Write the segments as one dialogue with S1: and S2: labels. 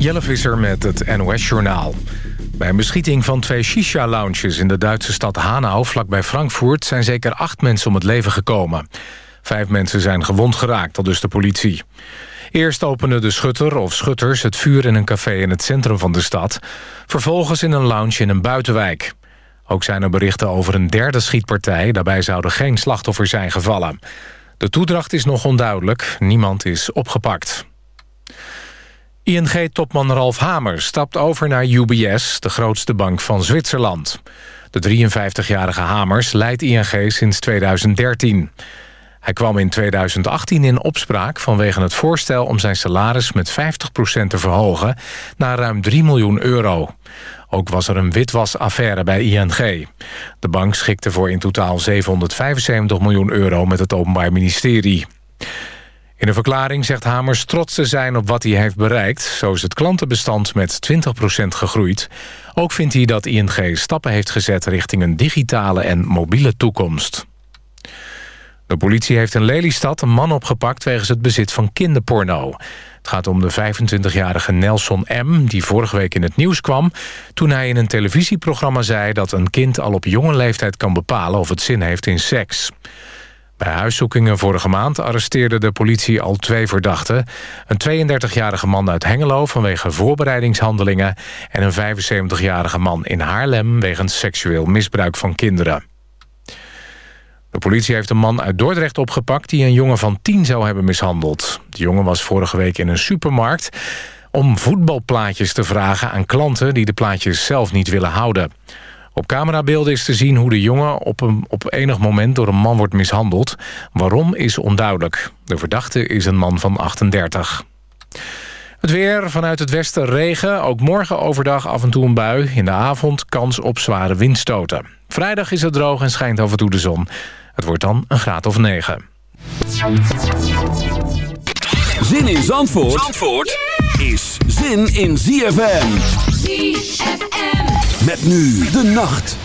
S1: Jelle Visser met het NOS-journaal. Bij een beschieting van twee shisha-lounges in de Duitse stad Hanau... vlakbij Frankfurt zijn zeker acht mensen om het leven gekomen. Vijf mensen zijn gewond geraakt, al dus de politie. Eerst opende de schutter of schutters het vuur in een café in het centrum van de stad. Vervolgens in een lounge in een buitenwijk. Ook zijn er berichten over een derde schietpartij. Daarbij zouden geen slachtoffers zijn gevallen. De toedracht is nog onduidelijk. Niemand is opgepakt. ING-topman Ralf Hamer stapt over naar UBS, de grootste bank van Zwitserland. De 53-jarige Hamers leidt ING sinds 2013. Hij kwam in 2018 in opspraak vanwege het voorstel om zijn salaris met 50% te verhogen naar ruim 3 miljoen euro. Ook was er een witwasaffaire bij ING. De bank schikte voor in totaal 775 miljoen euro met het Openbaar Ministerie. In een verklaring zegt Hamers trots te zijn op wat hij heeft bereikt. Zo is het klantenbestand met 20% gegroeid. Ook vindt hij dat ING stappen heeft gezet richting een digitale en mobiele toekomst. De politie heeft in Lelystad een man opgepakt wegens het bezit van kinderporno. Het gaat om de 25-jarige Nelson M., die vorige week in het nieuws kwam... toen hij in een televisieprogramma zei dat een kind al op jonge leeftijd kan bepalen of het zin heeft in seks. Bij huiszoekingen vorige maand arresteerde de politie al twee verdachten. Een 32-jarige man uit Hengelo vanwege voorbereidingshandelingen... en een 75-jarige man in Haarlem wegens seksueel misbruik van kinderen. De politie heeft een man uit Dordrecht opgepakt... die een jongen van tien zou hebben mishandeld. De jongen was vorige week in een supermarkt... om voetbalplaatjes te vragen aan klanten... die de plaatjes zelf niet willen houden. Op camerabeelden is te zien hoe de jongen op, een, op enig moment door een man wordt mishandeld. Waarom is onduidelijk. De verdachte is een man van 38. Het weer vanuit het westen regen. Ook morgen overdag af en toe een bui. In de avond kans op zware windstoten. Vrijdag is het droog en schijnt af en toe de zon. Het wordt dan een graad of 9.
S2: Zin in Zandvoort, Zandvoort is zin in ZFM. ZFM. Met nu de nacht.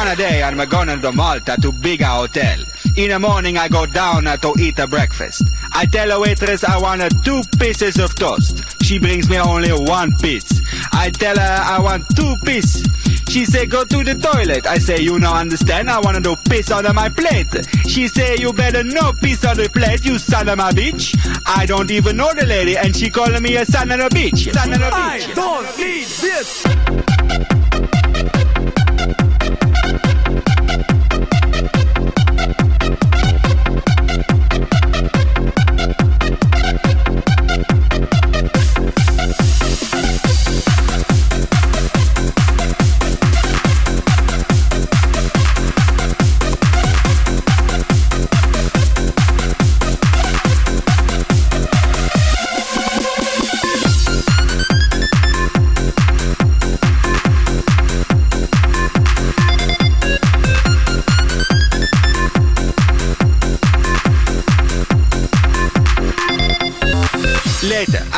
S3: One day I'm going to Malta to bigger hotel. In the morning I go down to eat a breakfast. I tell a waitress I want two pieces of toast. She brings me only one piece. I tell her I want two pieces. She say go to the toilet. I say you don't understand. I wanna do piss on my plate. She say you better no piss on the plate, you son of a bitch. I don't even know the lady, and she calling me a son of a bitch. Son of a bitch.
S4: I don't need this.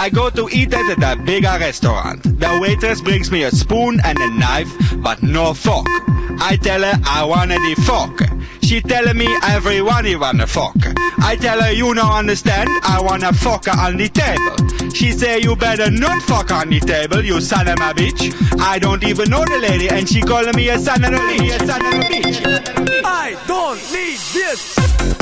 S3: I go to eat at a bigger restaurant. The waitress brings me a spoon and a knife, but no fork. I tell her I want the fork. She telling me everyone want a fork. I tell her you don't understand, I want a fork on the table. She say you better not fuck on the table, you son of a bitch. I don't even know the lady, and she calling me a son of a bitch. A son of a bitch.
S4: I don't need this.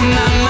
S5: my, my,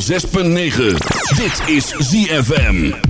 S2: 106.9. Dit is ZFM.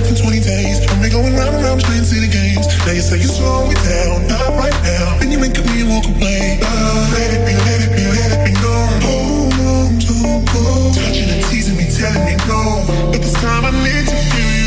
S6: going round and round playing city games. Now you say you slow it down, not right now. Then you make up me and walk away. Uh, let it be, let it be, let it be known. Hold on, don't go. Touching and teasing me, telling me no. But this time I need to feel you.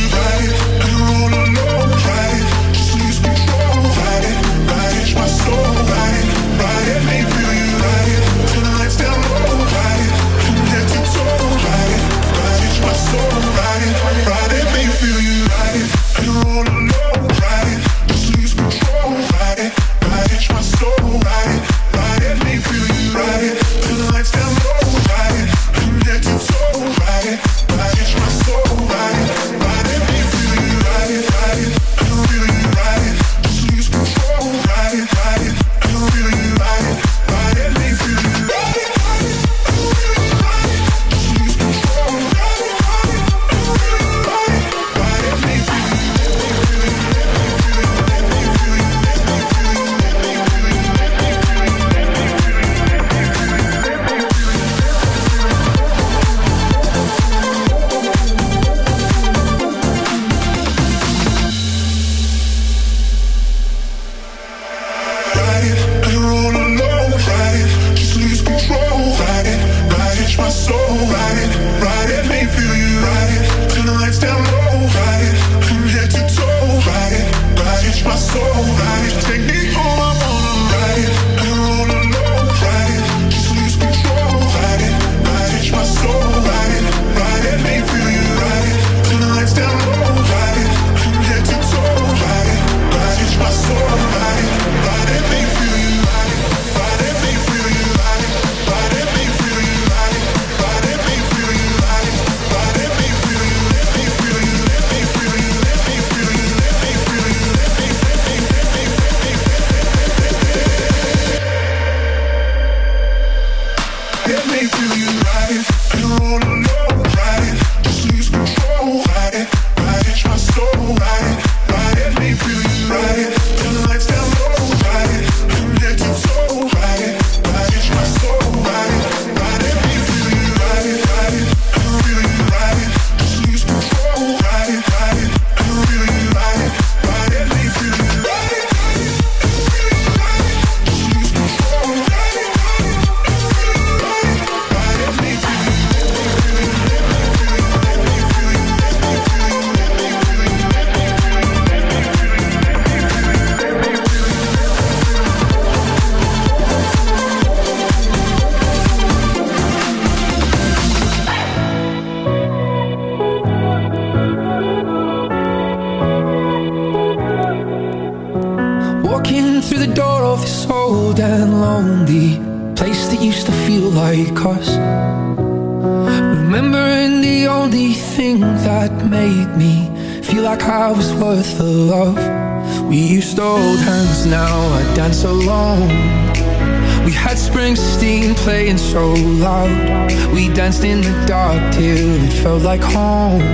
S6: It makes you
S7: right.
S8: you in the dark till it felt like home.